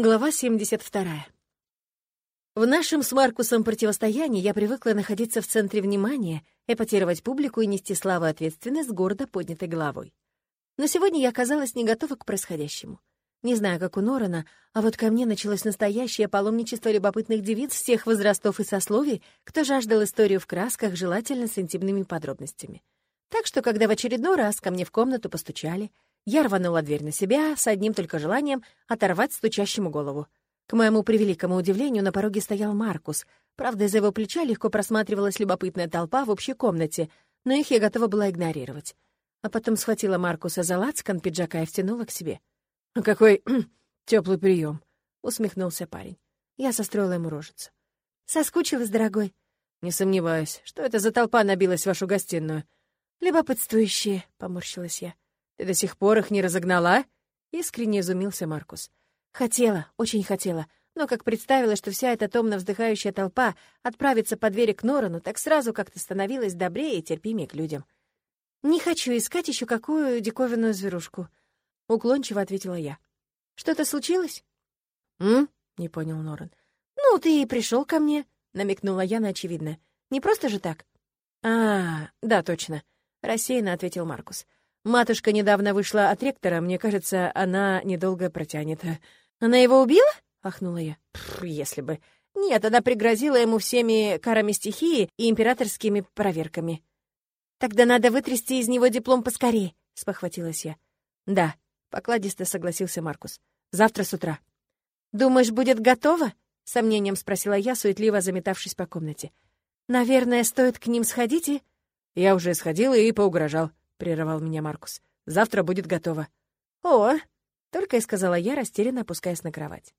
Глава 72. В нашем с Маркусом противостоянии я привыкла находиться в центре внимания, эпатировать публику и нести славу и ответственность гордо поднятой головой. Но сегодня я оказалась не готова к происходящему. Не знаю, как у Норана, а вот ко мне началось настоящее паломничество любопытных девиц всех возрастов и сословий, кто жаждал историю в красках, желательно с интимными подробностями. Так что, когда в очередной раз ко мне в комнату постучали — я рванула дверь на себя с одним только желанием оторвать стучащему голову. К моему превеликому удивлению, на пороге стоял Маркус. Правда, из-за его плеча легко просматривалась любопытная толпа в общей комнате, но их я готова была игнорировать. А потом схватила Маркуса за лацкан пиджака и втянула к себе. «Какой теплый прием! усмехнулся парень. Я состроила ему рожицу. «Соскучилась, дорогой?» «Не сомневаюсь. Что это за толпа набилась в вашу гостиную?» «Любопытствующие», — поморщилась я. «Ты до сих пор их не разогнала?» — искренне изумился Маркус. «Хотела, очень хотела, но как представила, что вся эта томно вздыхающая толпа отправится по двери к Норану, так сразу как-то становилась добрее и терпимее к людям. «Не хочу искать еще какую диковинную зверушку», — уклончиво ответила я. «Что-то случилось?» «М?» — не понял Норан. «Ну, ты и пришел ко мне», — намекнула я на очевидное. «Не просто же так?» «А, да, точно», — рассеянно ответил Маркус. Матушка недавно вышла от ректора, мне кажется, она недолго протянет. Она его убила? ахнула я. Если бы. Нет, она пригрозила ему всеми карами стихии и императорскими проверками. Тогда надо вытрясти из него диплом поскорее, спохватилась я. Да, покладисто согласился Маркус. Завтра с утра. Думаешь, будет готово? сомнением спросила я, суетливо заметавшись по комнате. Наверное, стоит к ним сходить и... Я уже сходила и поугрожал. — прервал меня Маркус. «Завтра будет готово». «О!» — только и сказала я, растерянно опускаясь на кровать.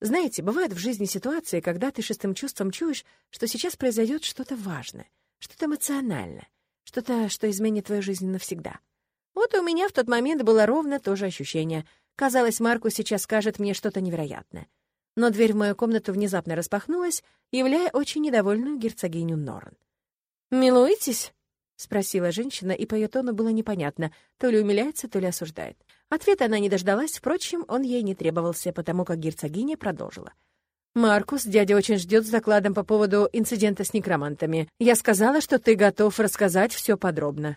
Знаете, бывают в жизни ситуации, когда ты шестым чувством чуешь, что сейчас произойдет что-то важное, что-то эмоциональное, что-то, что изменит твою жизнь навсегда. Вот и у меня в тот момент было ровно то же ощущение. Казалось, Маркус сейчас скажет мне что-то невероятное. Но дверь в мою комнату внезапно распахнулась, являя очень недовольную герцогиню Норн. «Милуетесь?» — спросила женщина, и по ее тону было непонятно, то ли умиляется, то ли осуждает. Ответа она не дождалась, впрочем, он ей не требовался, потому как герцогиня продолжила. «Маркус, дядя очень ждет с докладом по поводу инцидента с некромантами. Я сказала, что ты готов рассказать все подробно».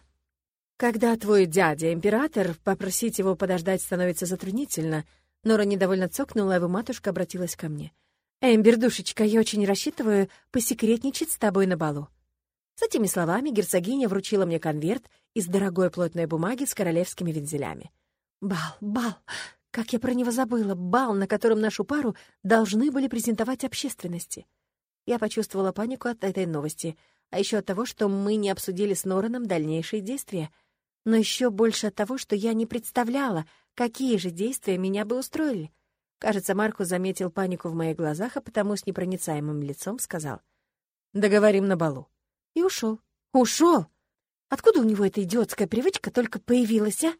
Когда твой дядя император, попросить его подождать становится затруднительно, Нора недовольно цокнула, а его матушка обратилась ко мне. «Эмбер, душечка, я очень рассчитываю посекретничать с тобой на балу. С этими словами герцогиня вручила мне конверт из дорогой плотной бумаги с королевскими вензелями. «Бал, бал! Как я про него забыла! Бал, на котором нашу пару должны были презентовать общественности!» Я почувствовала панику от этой новости, а еще от того, что мы не обсудили с Нораном дальнейшие действия. Но еще больше от того, что я не представляла, какие же действия меня бы устроили. Кажется, Маркус заметил панику в моих глазах, а потому с непроницаемым лицом сказал «Договорим на балу». И ушел. Ушел! Откуда у него эта идиотская привычка только появилась, а?